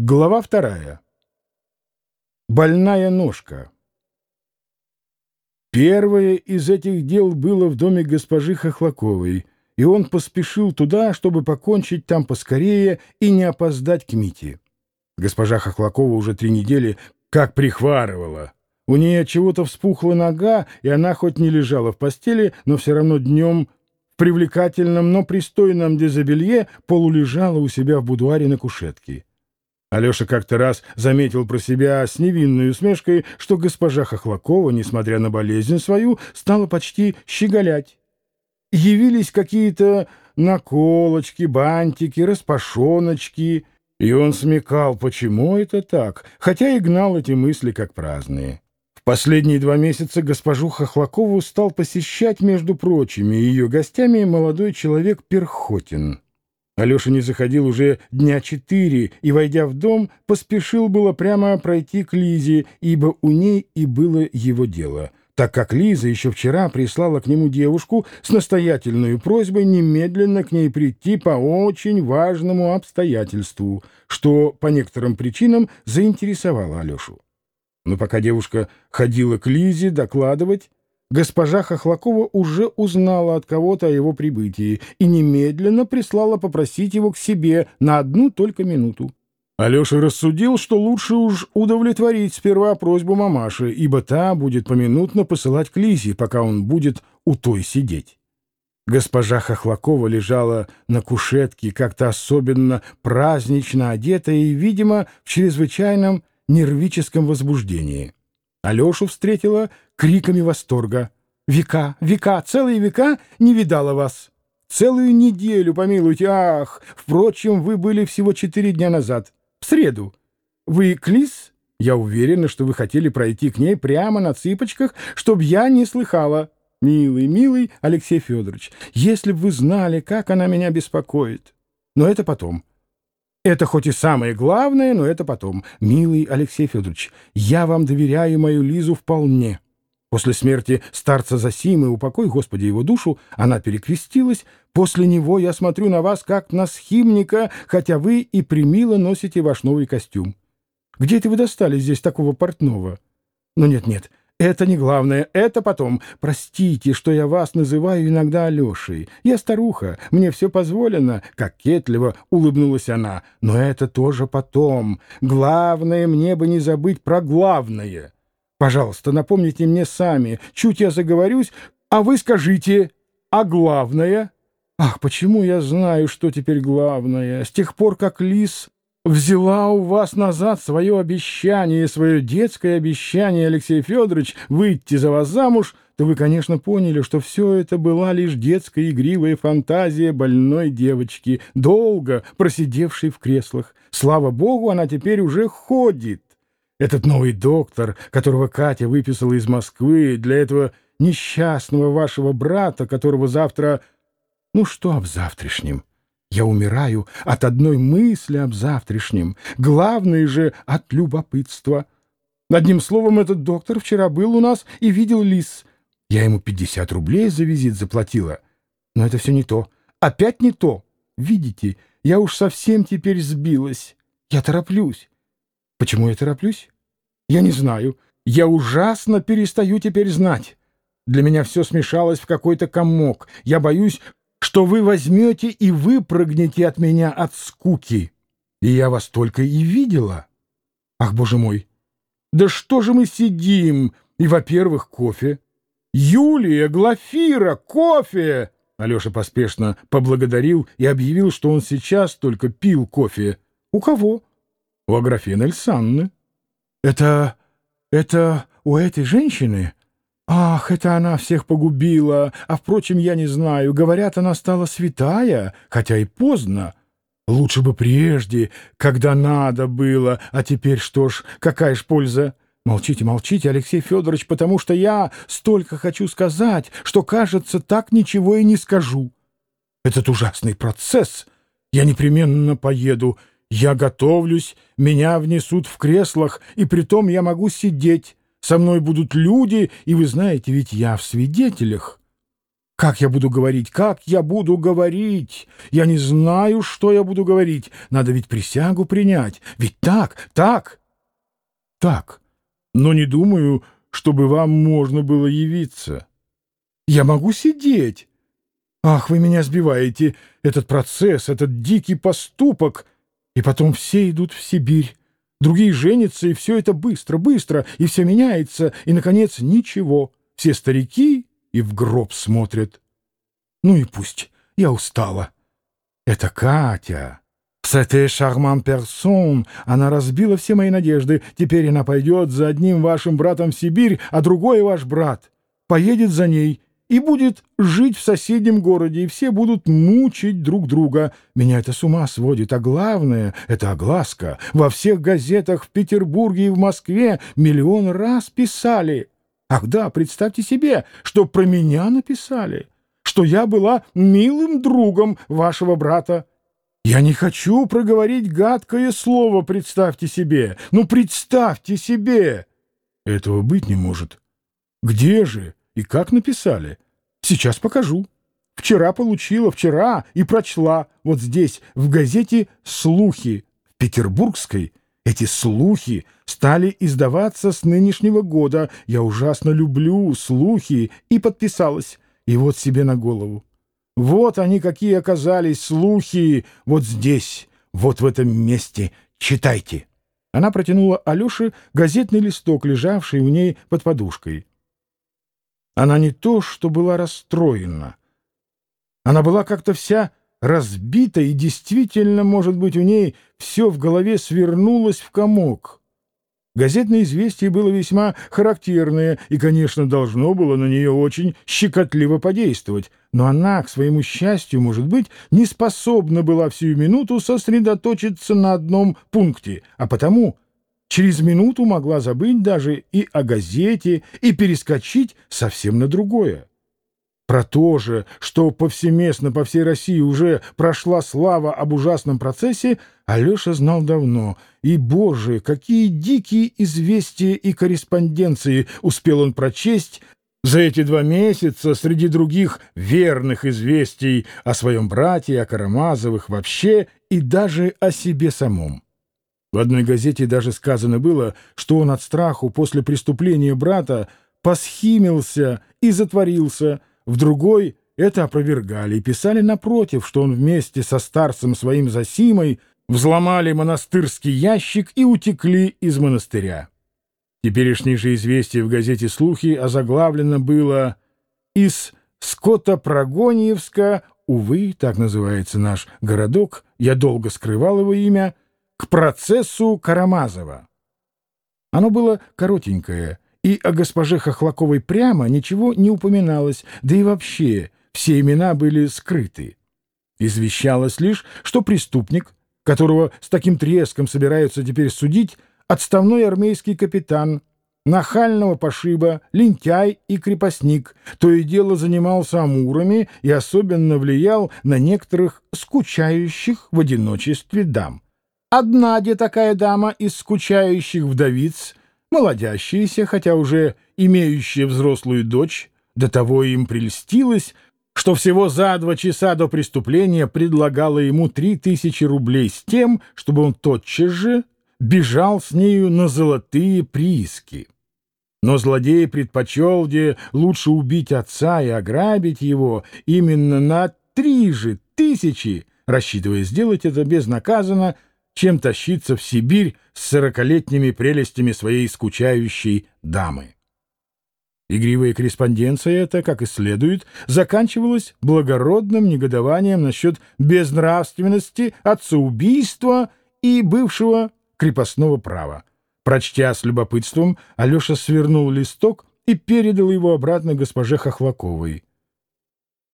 Глава вторая. Больная ножка. Первое из этих дел было в доме госпожи Хохлаковой, и он поспешил туда, чтобы покончить там поскорее и не опоздать к Мите. Госпожа Хохлакова уже три недели как прихварывала. У нее чего-то вспухла нога, и она хоть не лежала в постели, но все равно днем в привлекательном, но пристойном дезобелье полулежала у себя в будуаре на кушетке. Алеша как-то раз заметил про себя с невинной усмешкой, что госпожа Хохлакова, несмотря на болезнь свою, стала почти щеголять. Явились какие-то наколочки, бантики, распашоночки, и он смекал, почему это так, хотя и гнал эти мысли как праздные. В последние два месяца госпожу Хохлакову стал посещать, между прочими, ее гостями молодой человек Перхотин. Алеша не заходил уже дня четыре и, войдя в дом, поспешил было прямо пройти к Лизе, ибо у ней и было его дело, так как Лиза еще вчера прислала к нему девушку с настоятельной просьбой немедленно к ней прийти по очень важному обстоятельству, что по некоторым причинам заинтересовало Алешу. Но пока девушка ходила к Лизе докладывать, Госпожа Хохлакова уже узнала от кого-то о его прибытии и немедленно прислала попросить его к себе на одну только минуту. Алеша рассудил, что лучше уж удовлетворить сперва просьбу мамаши, ибо та будет поминутно посылать к Лизе, пока он будет у той сидеть. Госпожа Хохлакова лежала на кушетке, как-то особенно празднично одетая и, видимо, в чрезвычайном нервическом возбуждении. Алешу встретила криками восторга. «Века, века, целые века не видала вас! Целую неделю, помилуйте, ах! Впрочем, вы были всего четыре дня назад, в среду. Вы Клис? Я уверена, что вы хотели пройти к ней прямо на цыпочках, чтоб я не слыхала. Милый, милый Алексей Федорович, если бы вы знали, как она меня беспокоит. Но это потом. Это хоть и самое главное, но это потом. Милый Алексей Федорович, я вам доверяю мою Лизу вполне. После смерти старца Засимы, упокой, Господи, его душу, она перекрестилась. После него я смотрю на вас, как на схимника, хотя вы и примило носите ваш новый костюм. Где это вы достали здесь такого портного? Ну нет-нет, это не главное, это потом. Простите, что я вас называю иногда Алешей. Я старуха, мне все позволено, — кокетливо улыбнулась она. Но это тоже потом. Главное, мне бы не забыть про главное. Пожалуйста, напомните мне сами, чуть я заговорюсь, а вы скажите, а главное? Ах, почему я знаю, что теперь главное? С тех пор, как лис взяла у вас назад свое обещание, свое детское обещание, Алексей Федорович, выйти за вас замуж, то вы, конечно, поняли, что все это была лишь детская игривая фантазия больной девочки, долго просидевшей в креслах. Слава богу, она теперь уже ходит. Этот новый доктор, которого Катя выписала из Москвы для этого несчастного вашего брата, которого завтра... Ну что об завтрашнем? Я умираю от одной мысли об завтрашнем, главное же от любопытства. Одним словом, этот доктор вчера был у нас и видел лис. Я ему 50 рублей за визит заплатила. Но это все не то. Опять не то. Видите, я уж совсем теперь сбилась. Я тороплюсь. Почему я тороплюсь? Я не знаю. Я ужасно перестаю теперь знать. Для меня все смешалось в какой-то комок. Я боюсь, что вы возьмете и выпрыгнете от меня от скуки. И я вас только и видела. Ах, боже мой! Да что же мы сидим? И, во-первых, кофе. Юлия, Глафира, кофе! Алеша поспешно поблагодарил и объявил, что он сейчас только пил кофе. У кого? У Аграфены Александры. Это... это у этой женщины? Ах, это она всех погубила. А, впрочем, я не знаю. Говорят, она стала святая, хотя и поздно. Лучше бы прежде, когда надо было. А теперь что ж, какая ж польза? Молчите, молчите, Алексей Федорович, потому что я столько хочу сказать, что, кажется, так ничего и не скажу. Этот ужасный процесс. Я непременно поеду. Я готовлюсь, меня внесут в креслах, и притом я могу сидеть. Со мной будут люди, и вы знаете, ведь я в свидетелях. Как я буду говорить? Как я буду говорить? Я не знаю, что я буду говорить. Надо ведь присягу принять. Ведь так, так, так. Но не думаю, чтобы вам можно было явиться. Я могу сидеть. Ах, вы меня сбиваете. Этот процесс, этот дикий поступок. И потом все идут в Сибирь. Другие женятся, и все это быстро, быстро, и все меняется, и, наконец, ничего. Все старики и в гроб смотрят. Ну и пусть, я устала. Это Катя. C'était charmant персон. Она разбила все мои надежды. Теперь она пойдет за одним вашим братом в Сибирь, а другой ваш брат поедет за ней и будет жить в соседнем городе, и все будут мучить друг друга. Меня это с ума сводит, а главное — это огласка. Во всех газетах в Петербурге и в Москве миллион раз писали. Ах да, представьте себе, что про меня написали, что я была милым другом вашего брата. Я не хочу проговорить гадкое слово, представьте себе. Ну, представьте себе! Этого быть не может. Где же и как написали? Сейчас покажу. Вчера получила, вчера и прочла вот здесь, в газете «Слухи» в Петербургской. Эти слухи стали издаваться с нынешнего года. Я ужасно люблю слухи и подписалась. И вот себе на голову. Вот они какие оказались, слухи, вот здесь, вот в этом месте. Читайте. Она протянула Алёше газетный листок, лежавший у ней под подушкой. Она не то, что была расстроена. Она была как-то вся разбита, и действительно, может быть, у ней все в голове свернулось в комок. Газетное известие было весьма характерное и, конечно, должно было на нее очень щекотливо подействовать, но она, к своему счастью, может быть, не способна была всю минуту сосредоточиться на одном пункте, а потому через минуту могла забыть даже и о газете и перескочить совсем на другое. Про то же, что повсеместно по всей России уже прошла слава об ужасном процессе, Алеша знал давно. И, боже, какие дикие известия и корреспонденции успел он прочесть за эти два месяца среди других верных известий о своем брате, о Карамазовых вообще и даже о себе самом. В одной газете даже сказано было, что он от страху после преступления брата посхимился и затворился, в другой это опровергали и писали напротив, что он вместе со старцем своим Засимой взломали монастырский ящик и утекли из монастыря. Теперешнее же известие в газете «Слухи» озаглавлено было «Из Скотопрогоньевска, увы, так называется наш городок, я долго скрывал его имя, к процессу Карамазова». Оно было коротенькое — и о госпоже Хохлаковой прямо ничего не упоминалось, да и вообще все имена были скрыты. Извещалось лишь, что преступник, которого с таким треском собираются теперь судить, отставной армейский капитан, нахального пошиба, лентяй и крепостник, то и дело занимался амурами и особенно влиял на некоторых скучающих в одиночестве дам. Одна где такая дама из скучающих вдовиц молодящаяся, хотя уже имеющая взрослую дочь, до того им прельстилась, что всего за два часа до преступления предлагала ему три тысячи рублей с тем, чтобы он тотчас же бежал с нею на золотые прииски. Но злодей предпочел, где лучше убить отца и ограбить его именно на три же тысячи, рассчитывая сделать это безнаказанно, чем тащиться в Сибирь с сорокалетними прелестями своей скучающей дамы. Игривая корреспонденция эта, как и следует, заканчивалась благородным негодованием насчет безнравственности, отцеубийства и бывшего крепостного права. Прочтя с любопытством, Алеша свернул листок и передал его обратно госпоже Хохлаковой.